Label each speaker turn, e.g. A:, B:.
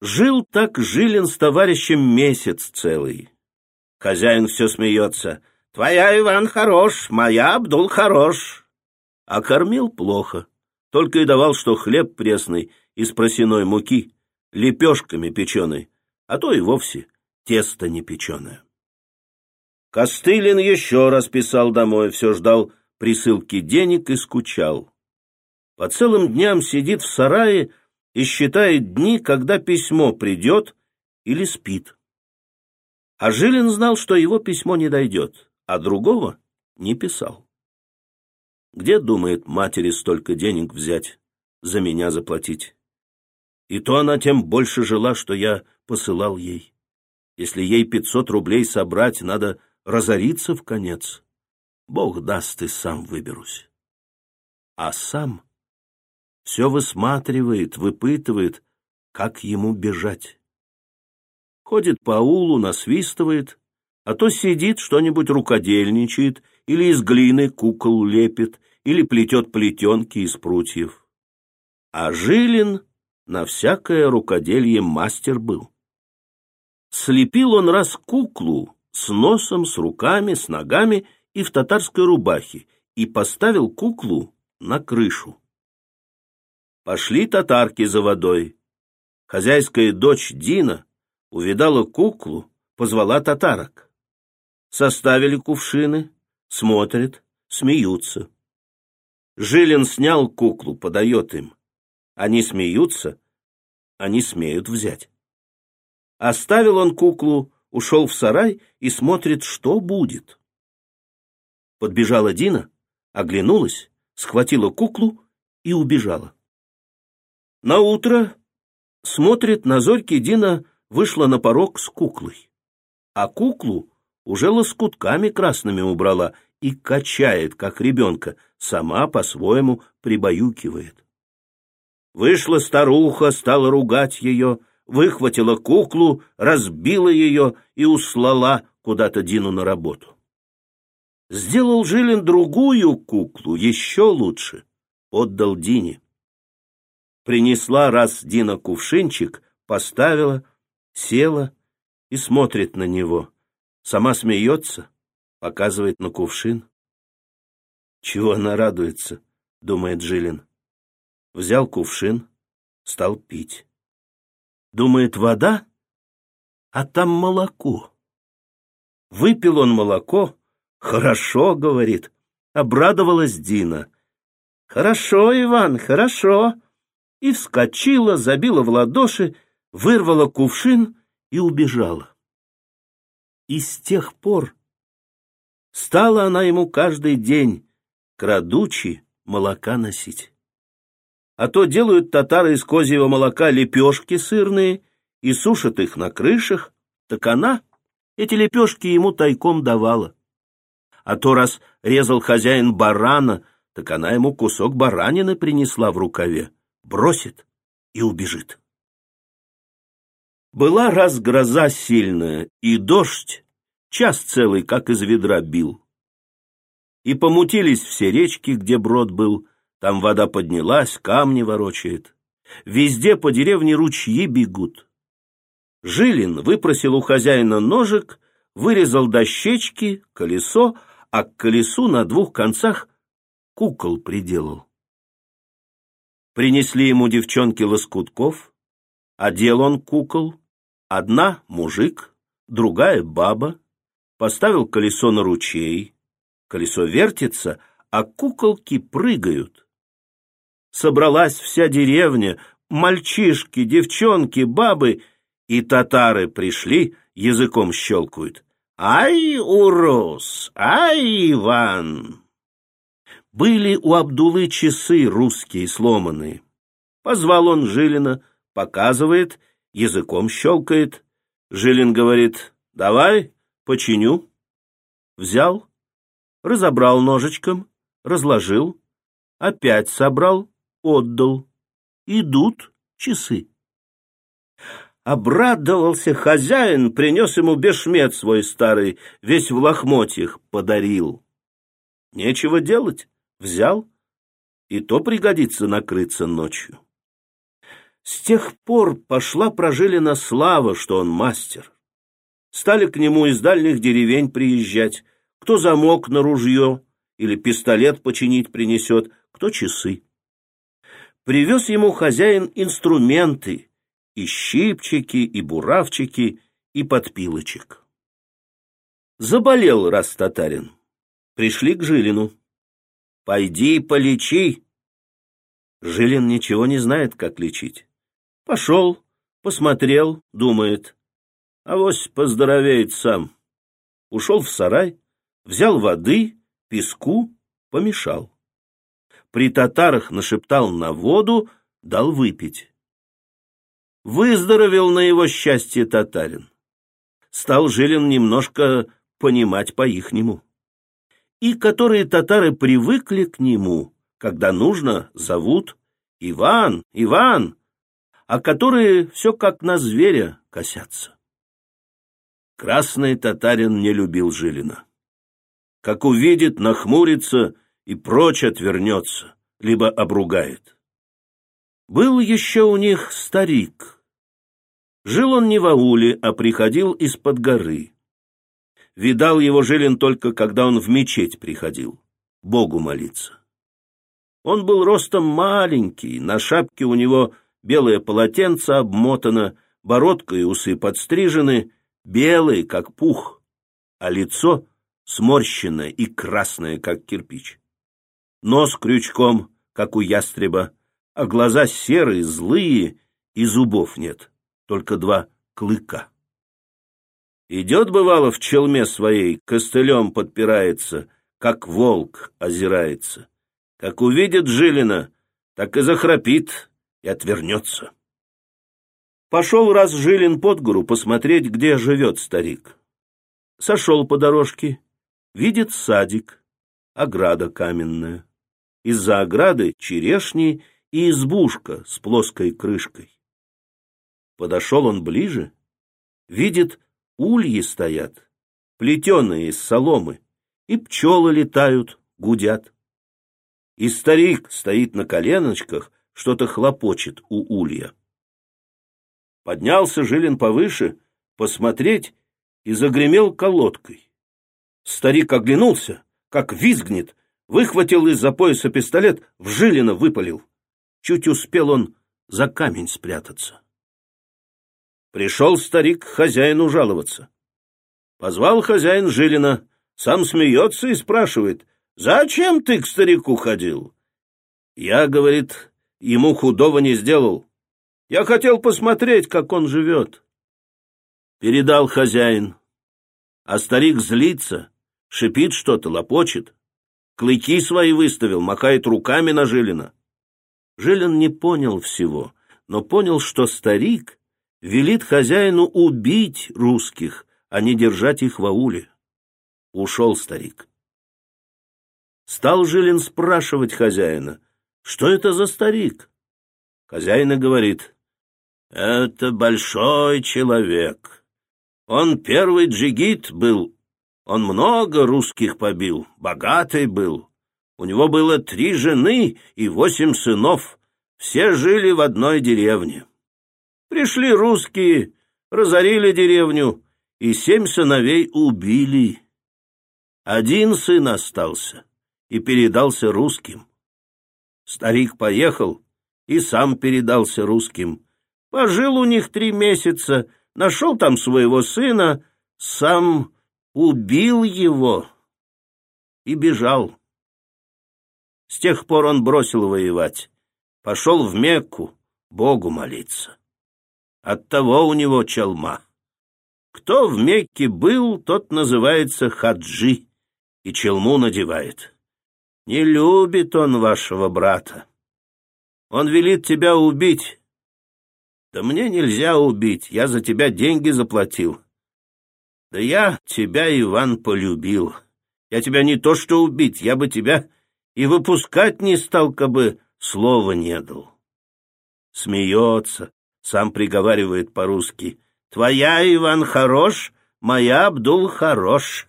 A: Жил так Жилин с товарищем месяц целый. Хозяин все смеется. «Твоя, Иван, хорош, моя, Абдул, хорош». А кормил плохо. Только и давал, что хлеб пресный из просеной муки, лепешками печеной, а то и вовсе тесто не печеное. Костылин еще раз писал домой, все ждал присылки денег и скучал. По целым дням сидит в сарае и считает дни, когда письмо придет или спит. А Жилин знал, что его письмо не дойдет, а другого не писал. Где, думает, матери столько денег взять, за меня заплатить? И то она тем больше жила, что я посылал ей. Если ей пятьсот рублей собрать, надо разориться в конец. Бог даст, и сам выберусь. А сам все высматривает, выпытывает, как ему бежать. Ходит по улу, насвистывает, а то сидит, что-нибудь рукодельничает, или из глины кукол лепит, или плетет плетенки из прутьев. А Жилин на всякое рукоделье мастер был. Слепил он раз куклу с носом, с руками, с ногами и в татарской рубахе и поставил куклу на крышу. Пошли татарки за водой. Хозяйская дочь Дина увидала куклу, позвала татарок. Составили кувшины, смотрят, смеются. Жилин снял куклу, подает им. Они смеются, они смеют взять. Оставил он куклу, ушел в сарай и смотрит, что будет. Подбежала Дина, оглянулась, схватила куклу и убежала. На утро смотрит на зорьке Дина вышла на порог с куклой, а куклу уже лоскутками красными убрала и качает, как ребенка, сама по-своему прибаюкивает. Вышла старуха, стала ругать ее, выхватила куклу, разбила ее и услала куда-то Дину на работу. Сделал Жилин другую куклу, еще лучше, отдал Дине. Принесла раз Дина кувшинчик, поставила, села и смотрит на него. Сама смеется, показывает на кувшин. Чего она радуется, думает Жилин. Взял кувшин, стал пить. Думает, вода, а там молоко. Выпил он молоко, хорошо, говорит, обрадовалась Дина. Хорошо, Иван, хорошо и вскочила, забила в ладоши, вырвала кувшин и убежала. И с тех пор стала она ему каждый день, крадучи, молока носить. А то делают татары из козьего молока лепешки сырные и сушат их на крышах, так она эти лепешки ему тайком давала. А то раз резал хозяин барана, так она ему кусок баранины принесла в рукаве бросит и убежит. Была раз гроза сильная, и дождь час целый, как из ведра, бил. И помутились все речки, где брод был, там вода поднялась, камни ворочает. Везде по деревне ручьи бегут. Жилин выпросил у хозяина ножик, вырезал дощечки, колесо, а к колесу на двух концах кукол приделал. Принесли ему девчонки лоскутков, одел он кукол, одна — мужик, другая — баба, поставил колесо на ручей, колесо вертится, а куколки прыгают. Собралась вся деревня, мальчишки, девчонки, бабы, и татары пришли, языком щелкают. «Ай, урос! Ай, Иван!» Были у Абдулы часы русские сломанные. Позвал он Жилина, показывает, языком щелкает. Жилин говорит, давай, починю. Взял, разобрал ножичком, разложил, опять собрал, отдал. Идут часы. Обрадовался хозяин, принес ему бешмет свой старый, весь в лохмотьях подарил. Нечего делать взял, и то пригодится накрыться ночью. С тех пор пошла прожилина слава, что он мастер. Стали к нему из дальних деревень приезжать, кто замок на ружье или пистолет починить принесет, кто часы. Привез ему хозяин инструменты, и щипчики, и буравчики, и подпилочек. Заболел раз татарин. Пришли к Жилину. «Пойди полечи!» Жилин ничего не знает, как лечить. Пошел, посмотрел, думает. Авось поздоровеет сам. Ушел в сарай, взял воды, песку, помешал. При татарах нашептал на воду, дал выпить. Выздоровел на его счастье татарин. Стал Жилин немножко понимать по-ихнему. И которые татары привыкли к нему, когда нужно, зовут «Иван, Иван», а которые все как на зверя косятся. Красный татарин не любил Жилина. Как увидит, нахмурится и прочь отвернется, либо обругает. Был еще у них старик, Жил он не в ауле, а приходил из-под горы. Видал его Жилин только, когда он в мечеть приходил, Богу молиться. Он был ростом маленький, на шапке у него белое полотенце обмотано, бородка и усы подстрижены, белые, как пух, а лицо сморщенное и красное, как кирпич. Нос крючком, как у ястреба, а глаза серые, злые, и зубов нет только два клыка. Идет, бывало, в челме своей, костылем подпирается, как волк озирается. Как увидит Жилина, так и захрапит и отвернется. Пошел раз Жилин под гору посмотреть, где живет старик. Сошел по дорожке, видит садик, ограда каменная. Из-за ограды черешни и избушка с плоской крышкой. Подошел он ближе, видит, ульи стоят, плетеные из соломы, и пчелы летают, гудят. И старик стоит на коленочках, что-то хлопочет у улья. Поднялся Жилин повыше, посмотреть, и загремел колодкой. Старик оглянулся, как визгнет, выхватил из-за пояса пистолет, в Жилина выпалил. Чуть успел он за камень спрятаться. Пришел старик к хозяину жаловаться. Позвал хозяин Жилина, сам смеется и спрашивает, «Зачем ты к старику ходил?» Я, говорит, ему худого не сделал. Я хотел посмотреть, как он живет. Передал хозяин. А старик злится, шипит что-то, лопочет. Клыки свои выставил, махает руками на Жилина. Жилин не понял всего, но понял, что старик велит хозяину убить русских, а не держать их в ауле. Ушел старик. Стал Жилин спрашивать хозяина, что это за старик? Хозяин говорит, это большой человек. Он первый джигит был, он много русских побил, богатый был. У него было три жены и восемь сынов, все жили в одной деревне. Пришли русские, разорили деревню и семь сыновей убили. Один сын остался и передался русским. Старик поехал и сам передался русским. Пожил у них три месяца, нашел там своего сына, сам убил его и бежал. С тех пор он бросил воевать, пошел в Мекку Богу молиться. Оттого у него челма. Кто в Мекке был, тот называется хаджи и челму надевает. Не любит он вашего брата. Он велит тебя убить. Да мне нельзя убить, я за тебя деньги заплатил. Да я тебя, Иван, полюбил. Я тебя не то что убить, я бы тебя и выпускать не стал, кабы слова не дал. Смеется, сам приговаривает по-русски. «Твоя, Иван, хорош, моя, Абдул, хорош».